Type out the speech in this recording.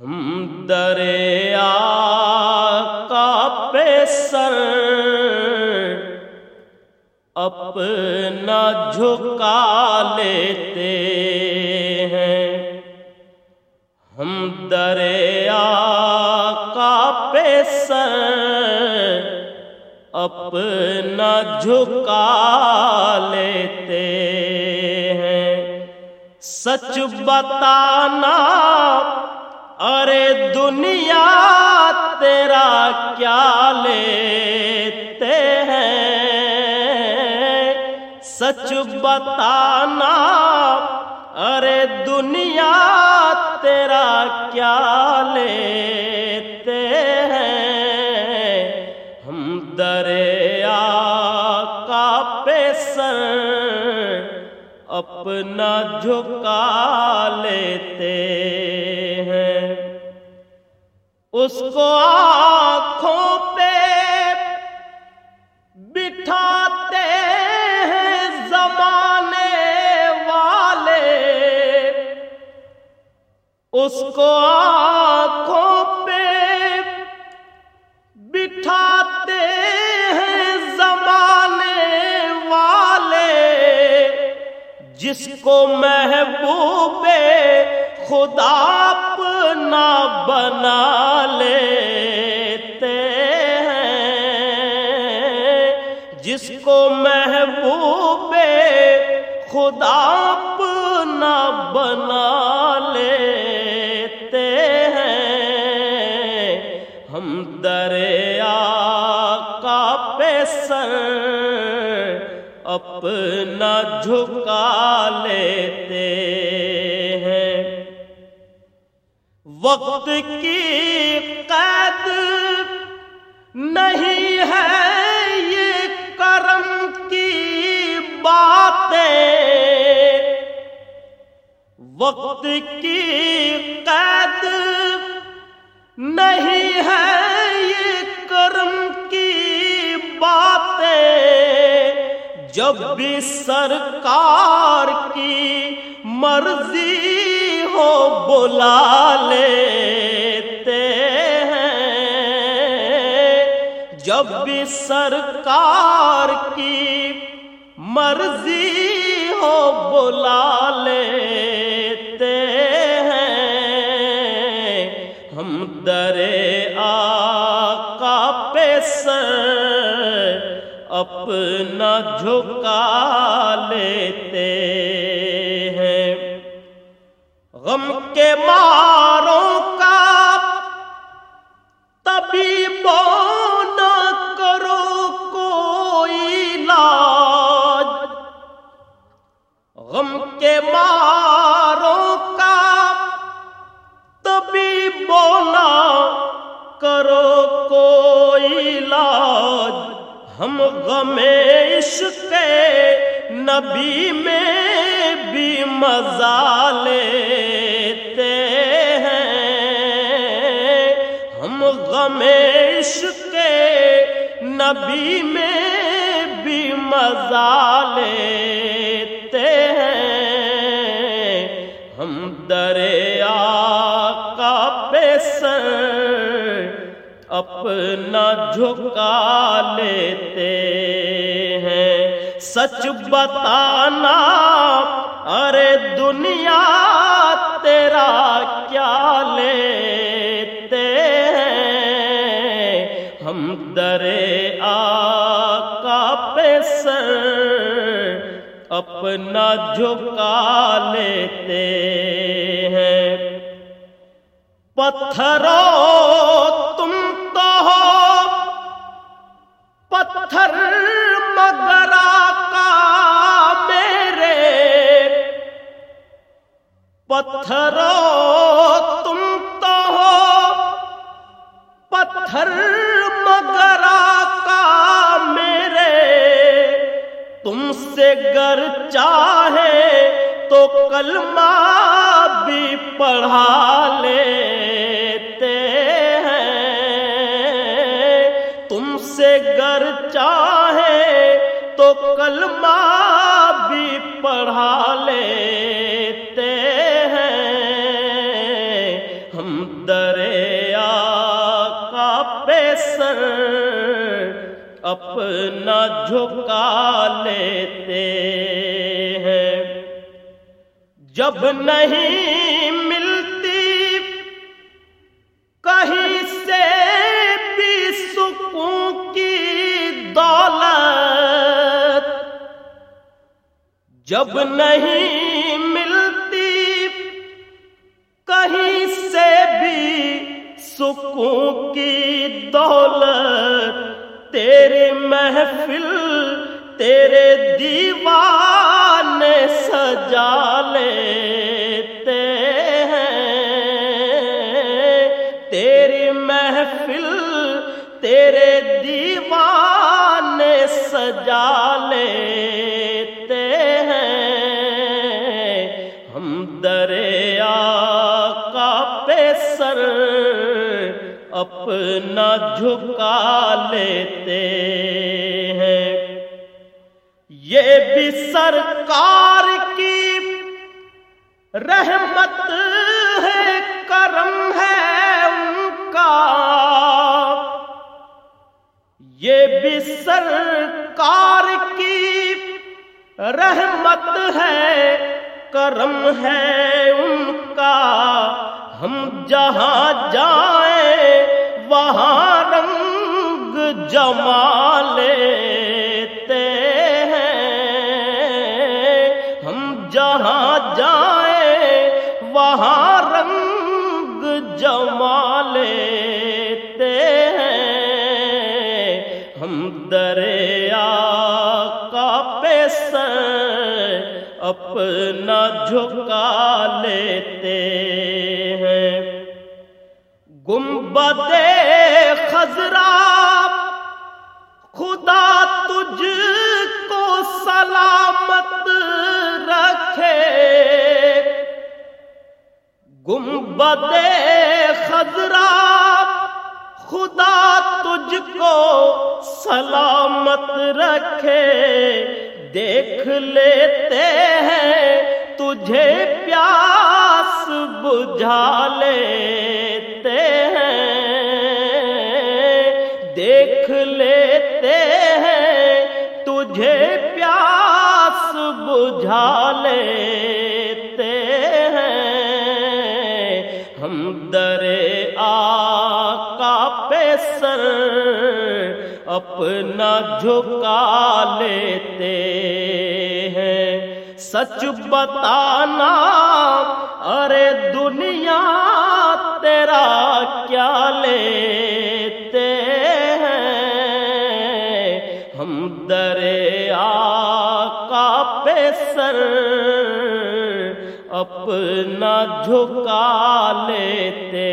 ہم دریا کا پیسر اپنا جھکا لیتے ہیں۔ ہم دریا کا پیسر اپنا جھکا لیتے ہیں۔ سچ بتانا ارے دنیا تیرا کیا لیتے ہیں؟ سچ بتانا، ارے دنیا تیرا کیا لیتے ہیں؟ ہم دریا کا پیسر اپنا جھکا اس کو آنکھوں پہ بٹھاتے ہیں زمانے والے اس کو آنکھوں پہ بٹھاتے ہیں زمانے والے جس کو محبوب خدا اپنا بنا لیتے ہیں۔ جس کو محبوب خدا اپنا بنا لیتے ہیں۔ ہم دریا کا پیسر اپنا جھکا لیتے وقت کی قید نہیں ہے یہ کرم کی باتیں۔ وقت کی قید نہیں ہے یہ کرم کی باتیں۔ جب بھی سرکار کی مرضی ہو بلا لیتے ہیں۔ جب بھی سرکار کی مرضی ہو بلا لیتے ہیں۔ ہم درے کا پیسر اپنا جھکا لیتے ہیں۔ غم کے ماروں کا تبھی نہ کرو کوئی علاج۔ غم کے ماروں کا تبھی بونا کرو کوئی علاج۔ ہم غم عشق نبی میں بھی مزہ لیتے ہیں۔ ہم غم عشق نبی میں بھی مزہ لیتے ہیں۔ ہم دریا کا پیسر اپنا جھکا لیتے ہیں۔ سچ بتانا ارے دنیا تیرا کیا لیتے ہیں؟ ہم درے کا اپنا جھکا لیتے ہیں۔ پتھروں تم تو ہو، پتھر مگرا پتھروں تم تو ہو۔ پتھر مگرا کا میرے۔ تم سے گر چاہے تو کلمہ بھی پڑھا لیتے ہیں۔ تم سے گر چاہے تو کلمہ بھی پڑھا لیتے اپنا جھکا لیتے ہیں۔ جب نہیں ملتی، کہیں سے بھی سکون کی دولت۔ جب نہیں ملتی، کہیں سے بھی سکون کی محفل تیرے دیوان سجا لیتے ہیں۔ تیری محفل تیرے دیوان سجا لیتے ہیں۔ ہم دریا کا پیسر اپنا جھکا لیتے ہیں یہ بھی سرکار کی رحمت ہے، کرم ہے ان کا۔ یہ بھی سرکار کی رحمت ہے، کرم ہے ان کا۔ ہم جہاں جائیں، وہاں رنگ جما اپنا جھکا لیتے ہیں۔ گنبد خزرا خدا تجھ کو سلامت رکھے۔ گنبد خزرا خدا تجھ کو سلامت رکھے۔ دیکھ لیتے ہیں تجھے پیاس بجھا لیتے ہیں، دیکھ لیتے ہیں، تجھے پیاس بجھا لیتے ہیں، ہم درے آقا پیسر اپنا جھکا لیتے ہیں۔ سچ بتانا، ارے دنیا تیرا کیا لیتے ہیں؟ ہم دریا کا پیسر اپنا جھکا لیتے